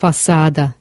fachada